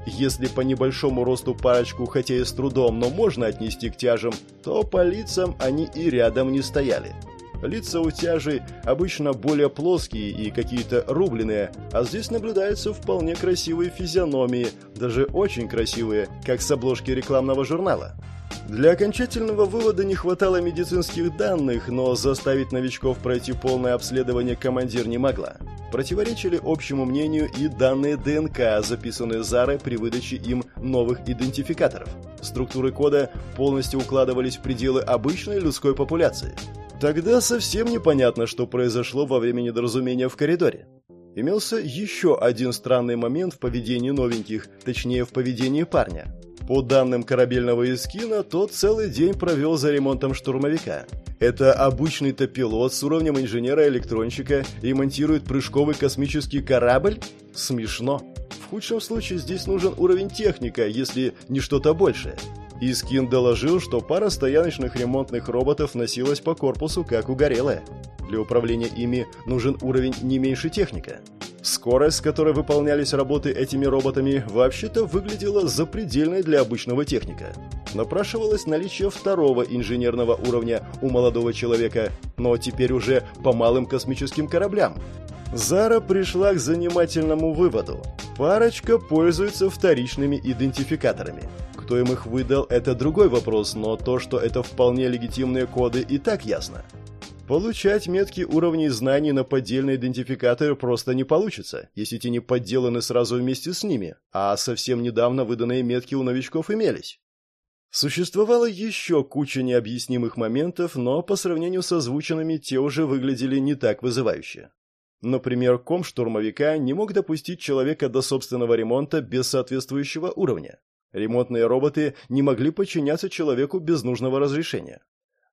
Если по небольшому росту парочку, хотя и с трудом, но можно отнести к тяжам, то по лицам они и рядом не стояли. Лица у тяжей обычно более плоские и какие-то рубленые, а здесь наблюдаются вполне красивые физиономии, даже очень красивые, как с обложки рекламного журнала. Для окончательного вывода не хватало медицинских данных, но заставить новичков пройти полное обследование командир не могла. Противоречили общему мнению и данные ДНК, записанные Зарой при выдаче им новых идентификаторов. Структуры кода полностью укладывались в пределы обычной людской популяции. Тогда совсем непонятно, что произошло во время недоразумения в коридоре. Имелся еще один странный момент в поведении новеньких, точнее в поведении парня. По данным корабельного эскина, тот целый день провел за ремонтом штурмовика. Это обычный-то пилот с уровнем инженера-электронщика и монтирует прыжковый космический корабль? Смешно. В худшем случае здесь нужен уровень техника, если не что-то большее. Искин доложил, что пара стояночных ремонтных роботов носилась по корпусу, как угорелая. Для управления ими нужен уровень не меньше техника. Скорость, с которой выполнялись работы этими роботами, вообще-то выглядела запредельной для обычного техника. Напрашивалось наличие второго инженерного уровня у молодого человека, но теперь уже по малым космическим кораблям. Зара пришла к занимательному выводу. Парочка пользуется вторичными идентификаторами. Кто им их выдал, это другой вопрос, но то, что это вполне легитимные коды, и так ясно. Получать метки уровней знаний на поддельные идентификаторы просто не получится, если те не подделаны сразу вместе с ними, а совсем недавно выданные метки у новичков имелись. Существовало еще куча необъяснимых моментов, но по сравнению с озвученными те уже выглядели не так вызывающе. Например, ком штурмовика не мог допустить человека до собственного ремонта без соответствующего уровня. Ремонтные роботы не могли подчиняться человеку без нужного разрешения.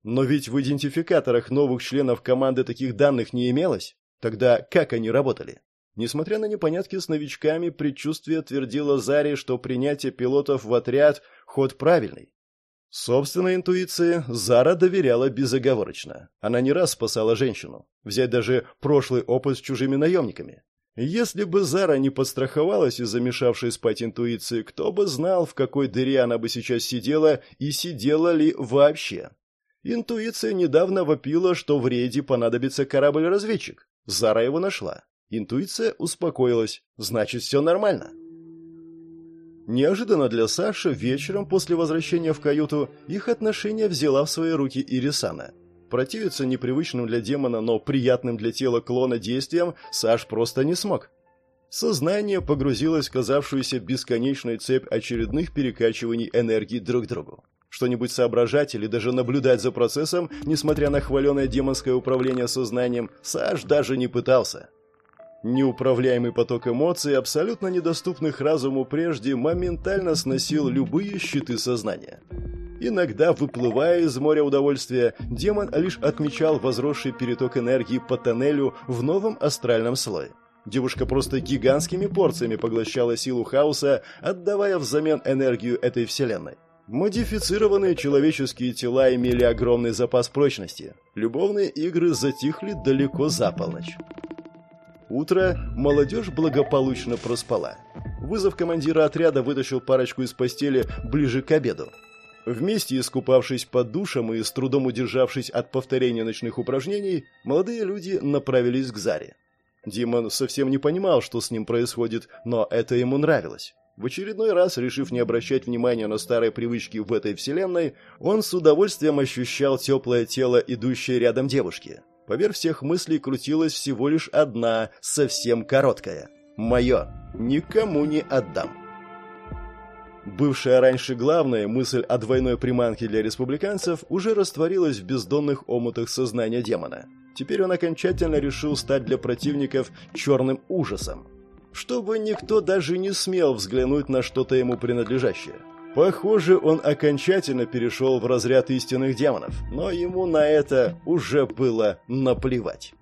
Но ведь в идентификаторах новых членов команды таких данных не имелось. Тогда как они работали? Несмотря на непонятки с новичками, предчувствие твердило Заре, что принятие пилотов в отряд – ход правильный. Собственной интуиции Зара доверяла безоговорочно. Она не раз спасала женщину. Взять даже прошлый опыт с чужими наемниками. Если бы Зара не подстраховалась из-за мешавшей спать интуиции, кто бы знал, в какой дыре она бы сейчас сидела и сидела ли вообще. Интуиция недавно вопила, что в рейде понадобится корабль-разведчик. Зара его нашла. Интуиция успокоилась. Значит, все нормально. Неожиданно для Саши вечером после возвращения в каюту их отношения взяла в свои руки Ирисана – Противиться непривычным для демона, но приятным для тела клона действиям Саш просто не смог. Сознание погрузилось в казавшуюся бесконечной цепь очередных перекачиваний энергии друг к другу. Что-нибудь соображать или даже наблюдать за процессом, несмотря на хваленое демонское управление сознанием, Саш даже не пытался. Неуправляемый поток эмоций, абсолютно недоступных разуму прежде, моментально сносил любые щиты сознания. Иногда, выплывая из моря удовольствия, демон лишь отмечал возросший переток энергии по тоннелю в новом астральном слое. Девушка просто гигантскими порциями поглощала силу хаоса, отдавая взамен энергию этой вселенной. Модифицированные человеческие тела имели огромный запас прочности. Любовные игры затихли далеко за полночь. Утро молодежь благополучно проспала. Вызов командира отряда вытащил парочку из постели ближе к обеду. Вместе искупавшись под душем и с трудом удержавшись от повторения ночных упражнений, молодые люди направились к Заре. Димон совсем не понимал, что с ним происходит, но это ему нравилось. В очередной раз, решив не обращать внимания на старые привычки в этой вселенной, он с удовольствием ощущал теплое тело идущей рядом девушки. Поверх всех мыслей крутилась всего лишь одна, совсем короткая. «Мое. Никому не отдам». Бывшая раньше главная мысль о двойной приманке для республиканцев уже растворилась в бездонных омутах сознания демона. Теперь он окончательно решил стать для противников черным ужасом чтобы никто даже не смел взглянуть на что-то ему принадлежащее. Похоже, он окончательно перешел в разряд истинных демонов, но ему на это уже было наплевать.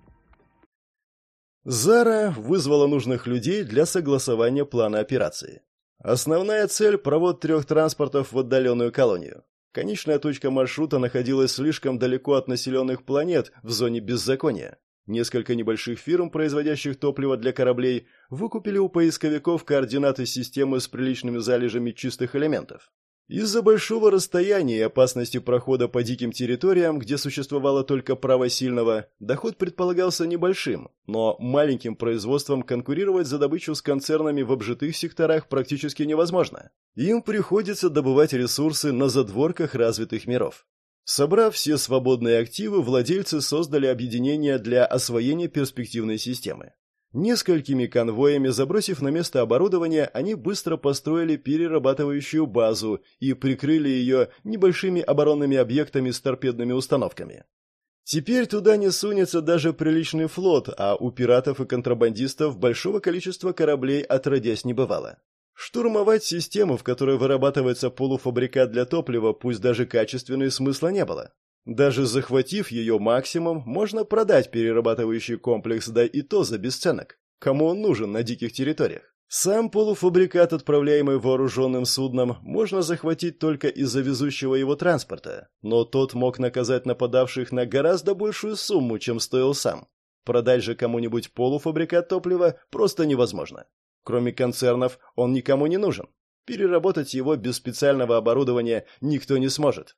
Зара вызвала нужных людей для согласования плана операции. Основная цель – провод трех транспортов в отдаленную колонию. Конечная точка маршрута находилась слишком далеко от населенных планет в зоне беззакония. Несколько небольших фирм, производящих топливо для кораблей, выкупили у поисковиков координаты системы с приличными залежами чистых элементов. Из-за большого расстояния и опасности прохода по диким территориям, где существовало только право сильного, доход предполагался небольшим, но маленьким производством конкурировать за добычу с концернами в обжитых секторах практически невозможно. Им приходится добывать ресурсы на задворках развитых миров. Собрав все свободные активы, владельцы создали объединение для освоения перспективной системы. Несколькими конвоями, забросив на место оборудование, они быстро построили перерабатывающую базу и прикрыли ее небольшими оборонными объектами с торпедными установками. Теперь туда не сунется даже приличный флот, а у пиратов и контрабандистов большого количества кораблей отродясь не бывало. Штурмовать систему, в которой вырабатывается полуфабрикат для топлива, пусть даже качественный, смысла не было. Даже захватив ее максимум, можно продать перерабатывающий комплекс, да и то за бесценок. Кому он нужен на диких территориях? Сам полуфабрикат, отправляемый вооруженным судном, можно захватить только из-за везущего его транспорта, но тот мог наказать нападавших на гораздо большую сумму, чем стоил сам. Продать же кому-нибудь полуфабрикат топлива просто невозможно. Кроме концернов, он никому не нужен. Переработать его без специального оборудования никто не сможет.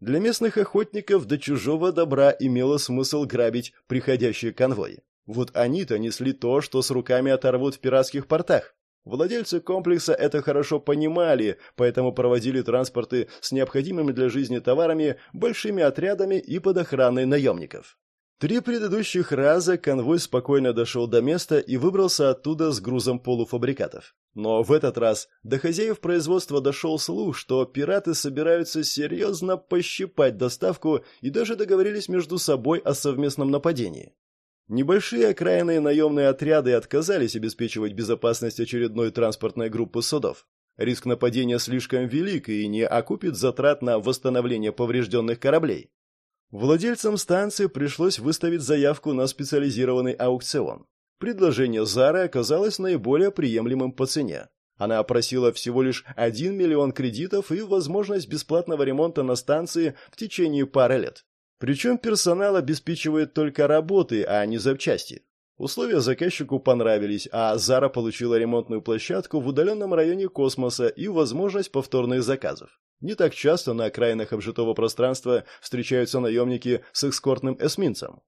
Для местных охотников до чужого добра имело смысл грабить приходящие конвои. Вот они-то несли то, что с руками оторвут в пиратских портах. Владельцы комплекса это хорошо понимали, поэтому проводили транспорты с необходимыми для жизни товарами большими отрядами и под охраной наемников. Три предыдущих раза конвой спокойно дошел до места и выбрался оттуда с грузом полуфабрикатов. Но в этот раз до хозяев производства дошел слух, что пираты собираются серьезно пощипать доставку и даже договорились между собой о совместном нападении. Небольшие окраинные наемные отряды отказались обеспечивать безопасность очередной транспортной группы судов. Риск нападения слишком велик и не окупит затрат на восстановление поврежденных кораблей. Владельцам станции пришлось выставить заявку на специализированный аукцион. Предложение Зары оказалось наиболее приемлемым по цене. Она опросила всего лишь 1 миллион кредитов и возможность бесплатного ремонта на станции в течение пары лет. Причем персонал обеспечивает только работы, а не запчасти. Условия заказчику понравились, а Зара получила ремонтную площадку в удаленном районе космоса и возможность повторных заказов. Не так часто на окраинах обжитого пространства встречаются наемники с экскортным эсминцем.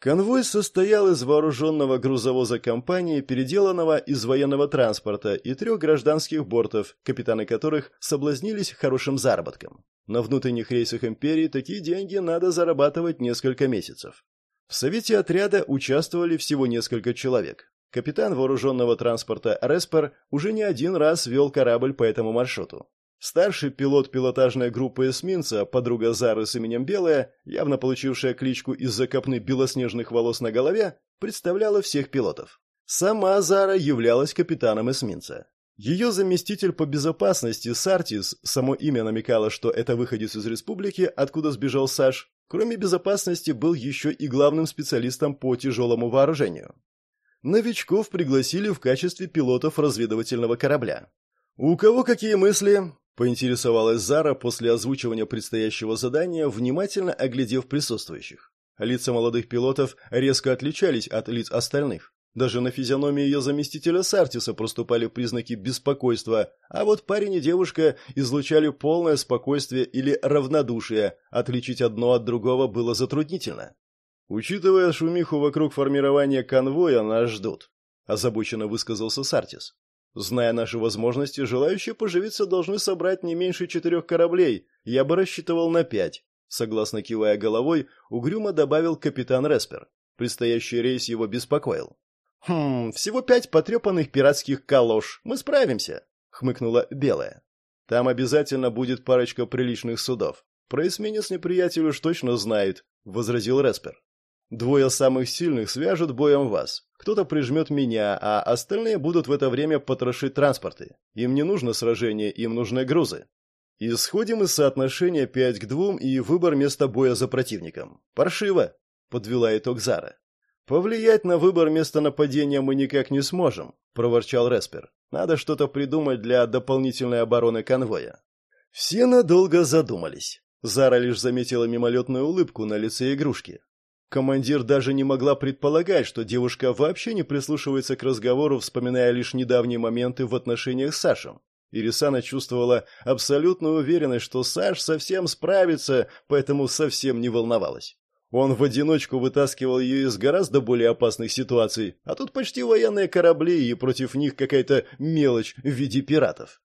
Конвой состоял из вооруженного грузовоза компании, переделанного из военного транспорта, и трех гражданских бортов, капитаны которых соблазнились хорошим заработком. На внутренних рейсах империи такие деньги надо зарабатывать несколько месяцев. В совете отряда участвовали всего несколько человек. Капитан вооруженного транспорта Респер уже не один раз вел корабль по этому маршруту. Старший пилот пилотажной группы эсминца, подруга Зары с именем Белая, явно получившая кличку из-за копны белоснежных волос на голове, представляла всех пилотов. Сама Зара являлась капитаном эсминца. Ее заместитель по безопасности Сартис, само имя намекало, что это выходец из республики, откуда сбежал Саш, кроме безопасности был еще и главным специалистом по тяжелому вооружению. Новичков пригласили в качестве пилотов разведывательного корабля. «У кого какие мысли?» Поинтересовалась Зара после озвучивания предстоящего задания, внимательно оглядев присутствующих. Лица молодых пилотов резко отличались от лиц остальных. Даже на физиономии ее заместителя Сартиса проступали признаки беспокойства, а вот парень и девушка излучали полное спокойствие или равнодушие, отличить одно от другого было затруднительно. «Учитывая шумиху вокруг формирования конвоя, нас ждут», – озабоченно высказался Сартис. Зная наши возможности, желающие поживиться должны собрать не меньше четырех кораблей. Я бы рассчитывал на пять. Согласно кивая головой, угрюмо добавил капитан Респер. Предстоящий рейс его беспокоил. «Хм, всего пять потрепанных пиратских калош. Мы справимся», — хмыкнула Белая. «Там обязательно будет парочка приличных судов. Про эсминец неприятель уж точно знает», — возразил Респер. «Двое самых сильных свяжут боем вас. Кто-то прижмет меня, а остальные будут в это время потрошить транспорты. Им не нужно сражение, им нужны грузы. Исходим из соотношения 5 к 2 и выбор места боя за противником. Паршиво, подвела итог Зара. Повлиять на выбор места нападения мы никак не сможем, проворчал Респер. Надо что-то придумать для дополнительной обороны конвоя. Все надолго задумались. Зара лишь заметила мимолетную улыбку на лице игрушки. Командир даже не могла предполагать, что девушка вообще не прислушивается к разговору, вспоминая лишь недавние моменты в отношениях с Сашем. Ирисана чувствовала абсолютную уверенность, что Саш совсем справится, поэтому совсем не волновалась. Он в одиночку вытаскивал ее из гораздо более опасных ситуаций, а тут почти военные корабли, и против них какая-то мелочь в виде пиратов.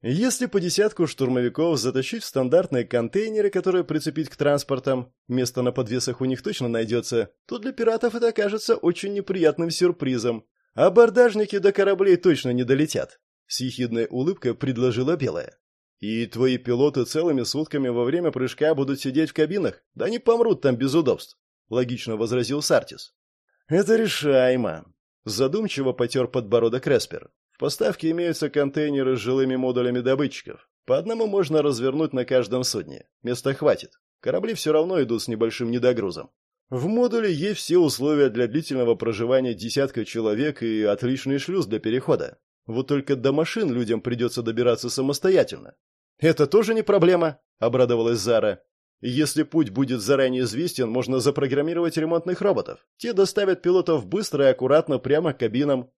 Если по десятку штурмовиков затащить в стандартные контейнеры, которые прицепить к транспортам, место на подвесах у них точно найдется, то для пиратов это окажется очень неприятным сюрпризом. А абордажники до кораблей точно не долетят. С ехидной улыбкой предложила Белая. «И твои пилоты целыми сутками во время прыжка будут сидеть в кабинах? Да они помрут там без удобств», — логично возразил Сартис. «Это решаемо», — задумчиво потер подбородок Респер. «В поставке имеются контейнеры с жилыми модулями добытчиков. По одному можно развернуть на каждом судне. Места хватит. Корабли все равно идут с небольшим недогрузом. В модуле есть все условия для длительного проживания десятка человек и отличный шлюз для перехода. Вот только до машин людям придется добираться самостоятельно. Это тоже не проблема, обрадовалась Зара. Если путь будет заранее известен, можно запрограммировать ремонтных роботов. Те доставят пилотов быстро и аккуратно прямо к кабинам.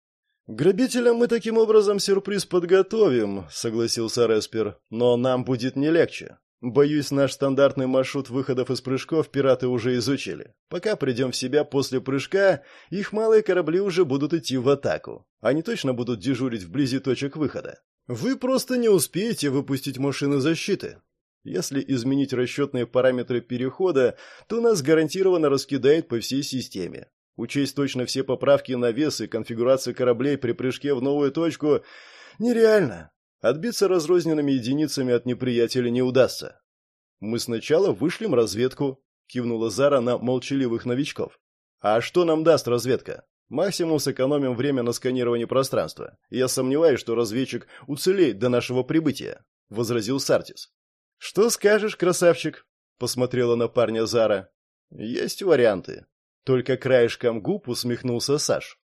Грабителям мы таким образом сюрприз подготовим, согласился Респер, но нам будет не легче. Боюсь, наш стандартный маршрут выходов из прыжков пираты уже изучили. Пока придем в себя после прыжка, их малые корабли уже будут идти в атаку. Они точно будут дежурить вблизи точек выхода. Вы просто не успеете выпустить машины защиты. Если изменить расчетные параметры перехода, то нас гарантированно раскидает по всей системе. Учесть точно все поправки на вес и конфигурацию кораблей при прыжке в новую точку нереально. Отбиться разрозненными единицами от неприятеля не удастся. Мы сначала вышлем разведку, кивнула Зара на молчаливых новичков. А что нам даст разведка? Максимум сэкономим время на сканировании пространства. Я сомневаюсь, что разведчик уцелеет до нашего прибытия, возразил Сартис. Что скажешь, красавчик? посмотрела на парня Зара. Есть варианты. Только краешком губ усмехнулся Саш.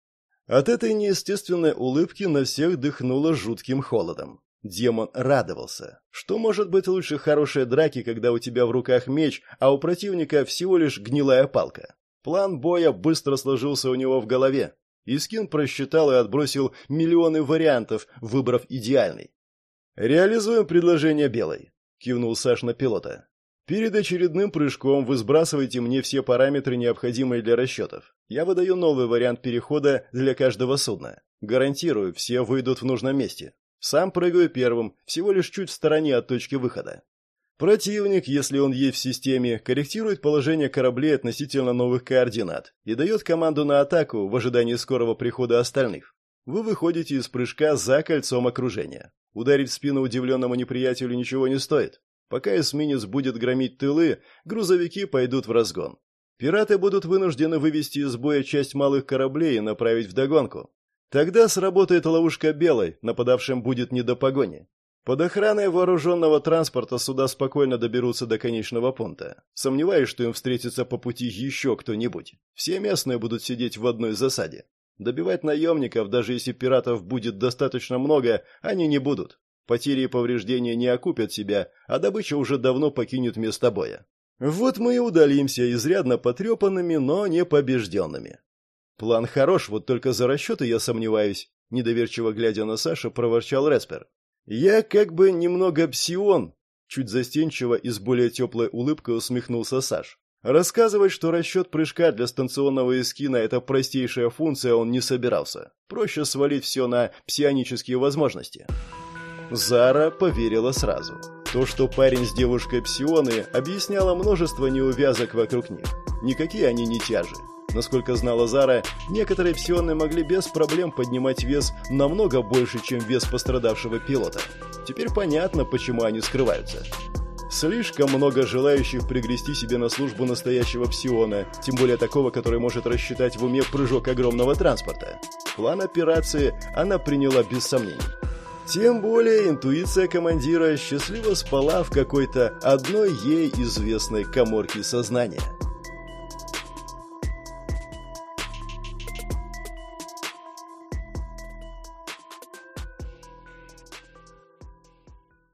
От этой неестественной улыбки на всех дыхнуло жутким холодом. Демон радовался. Что может быть лучше хорошей драки, когда у тебя в руках меч, а у противника всего лишь гнилая палка? План боя быстро сложился у него в голове. Искин просчитал и отбросил миллионы вариантов, выбрав идеальный. «Реализуем предложение Белой», — кивнул Саш на пилота. Перед очередным прыжком вы сбрасываете мне все параметры, необходимые для расчетов. Я выдаю новый вариант перехода для каждого судна. Гарантирую, все выйдут в нужном месте. Сам прыгаю первым, всего лишь чуть в стороне от точки выхода. Противник, если он есть в системе, корректирует положение кораблей относительно новых координат и дает команду на атаку в ожидании скорого прихода остальных. Вы выходите из прыжка за кольцом окружения. Ударить в спину удивленному неприятелю ничего не стоит. Пока эсминец будет громить тылы, грузовики пойдут в разгон. Пираты будут вынуждены вывести из боя часть малых кораблей и направить в догонку. Тогда сработает ловушка белой, нападавшим будет не до погони. Под охраной вооруженного транспорта суда спокойно доберутся до конечного пункта. Сомневаюсь, что им встретится по пути еще кто-нибудь. Все местные будут сидеть в одной засаде. Добивать наемников, даже если пиратов будет достаточно много, они не будут. Потери и повреждения не окупят себя, а добыча уже давно покинет место боя. Вот мы и удалимся, изрядно потрепанными, но не побежденными. План хорош, вот только за расчеты я сомневаюсь, недоверчиво глядя на Саша, проворчал Респер. Я как бы немного псион, чуть застенчиво и с более теплой улыбкой усмехнулся Саш. Рассказывать, что расчет прыжка для станционного эскина – это простейшая функция, он не собирался. Проще свалить все на псионические возможности. Зара поверила сразу. То, что парень с девушкой псионы, объясняло множество неувязок вокруг них. Никакие они не тяжи. Насколько знала Зара, некоторые псионы могли без проблем поднимать вес намного больше, чем вес пострадавшего пилота. Теперь понятно, почему они скрываются. Слишком много желающих пригрести себе на службу настоящего псиона, тем более такого, который может рассчитать в уме прыжок огромного транспорта. План операции она приняла без сомнений. Тем более интуиция командира счастливо спала в какой-то одной ей известной коморке сознания.